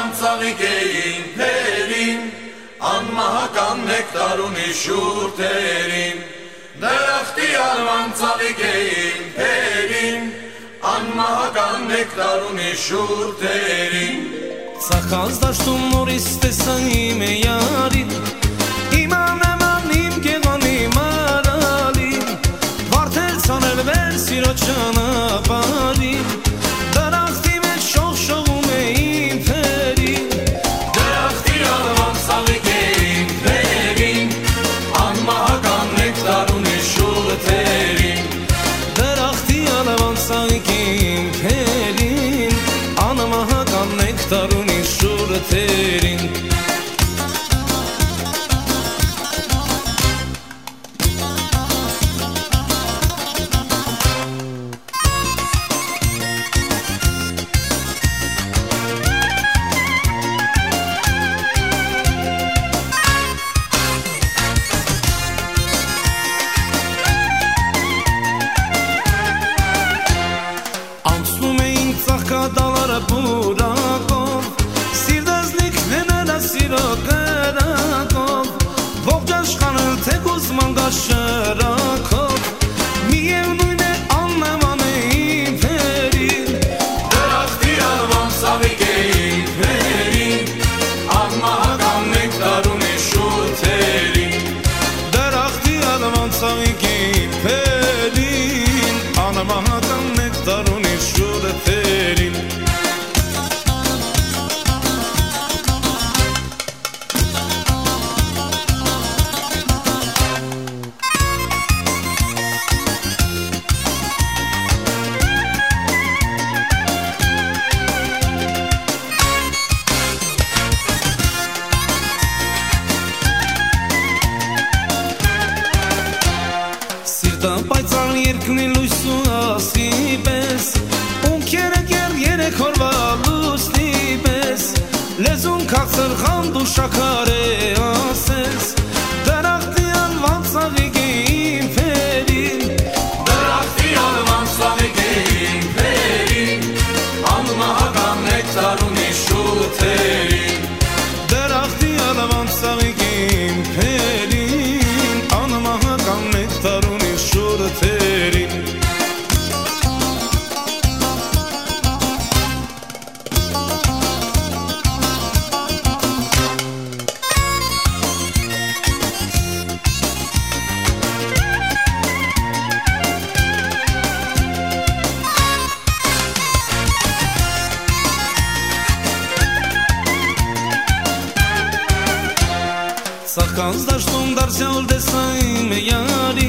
արման ծաղիկեին փերին անմահական նեկտար ունի շուրթերին Դրախտի արման ծաղիկեին փերին անմահական նեկտար ունի շուրթերին Ծախած դաշտում նորից տեսա իմ յարին ալավան սայքին փերին Անմահական նեկտար ունի շուրթերին para buraco Sir das niknena da siro karako Vogdash kanal te guzman gaşa Սիրտը պայծառ երկնի լույսու ասի պես Ունքերը կեր երեք հորվա լուսնի պես Լեզուն կաղցր խանդ ու շակար է Sa kanë zdashtu ndarë që ullë desaj me jari